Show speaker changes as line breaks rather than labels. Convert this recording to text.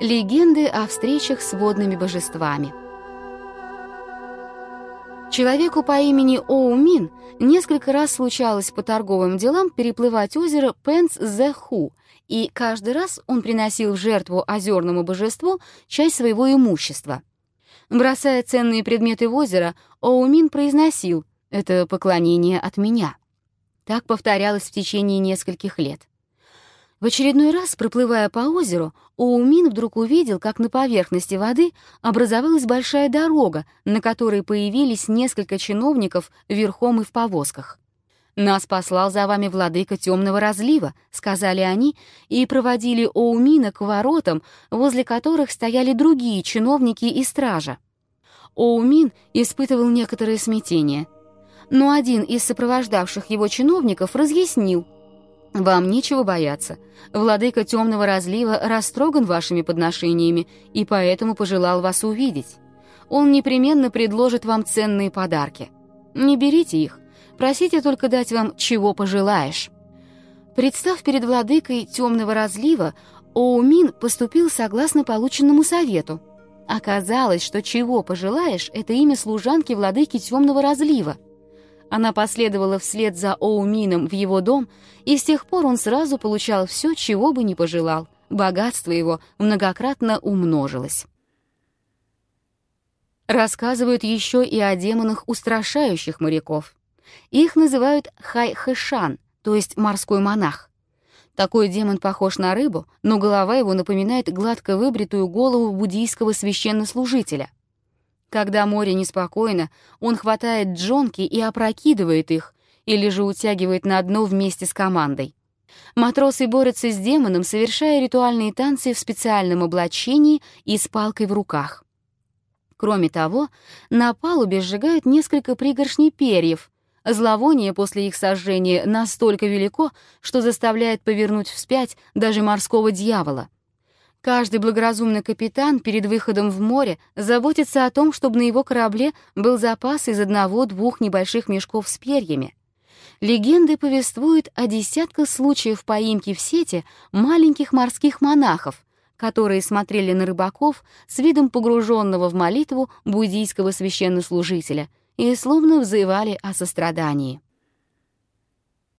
Легенды о встречах с водными божествами. Человеку по имени Оумин несколько раз случалось по торговым делам переплывать озеро Пенс-Зеху, и каждый раз он приносил в жертву озерному божеству часть своего имущества. Бросая ценные предметы в озеро, Оумин произносил «Это поклонение от меня». Так повторялось в течение нескольких лет. В очередной раз, проплывая по озеру, Оумин вдруг увидел, как на поверхности воды образовалась большая дорога, на которой появились несколько чиновников верхом и в повозках. «Нас послал за вами владыка темного разлива», — сказали они, и проводили Оумина к воротам, возле которых стояли другие чиновники и стража. Оумин испытывал некоторое смятение. Но один из сопровождавших его чиновников разъяснил — вам нечего бояться. Владыка темного разлива растроган вашими подношениями и поэтому пожелал вас увидеть. Он непременно предложит вам ценные подарки. Не берите их, просите только дать вам, чего пожелаешь». Представ перед владыкой темного разлива, Оумин поступил согласно полученному совету. Оказалось, что «чего пожелаешь» — это имя служанки владыки темного разлива — она последовала вслед за Оумином в его дом, и с тех пор он сразу получал все, чего бы ни пожелал. Богатство его многократно умножилось. Рассказывают еще и о демонах устрашающих моряков. Их называют хай-хэшан, то есть морской монах. Такой демон похож на рыбу, но голова его напоминает гладко выбритую голову буддийского священнослужителя. Когда море неспокойно, он хватает джонки и опрокидывает их, или же утягивает на дно вместе с командой. Матросы борются с демоном, совершая ритуальные танцы в специальном облачении и с палкой в руках. Кроме того, на палубе сжигают несколько пригоршней перьев. Зловоние после их сожжения настолько велико, что заставляет повернуть вспять даже морского дьявола — Каждый благоразумный капитан перед выходом в море заботится о том, чтобы на его корабле был запас из одного-двух небольших мешков с перьями. Легенды повествуют о десятках случаев поимки в сети маленьких морских монахов, которые смотрели на рыбаков с видом погруженного в молитву буддийского священнослужителя и словно взывали о сострадании.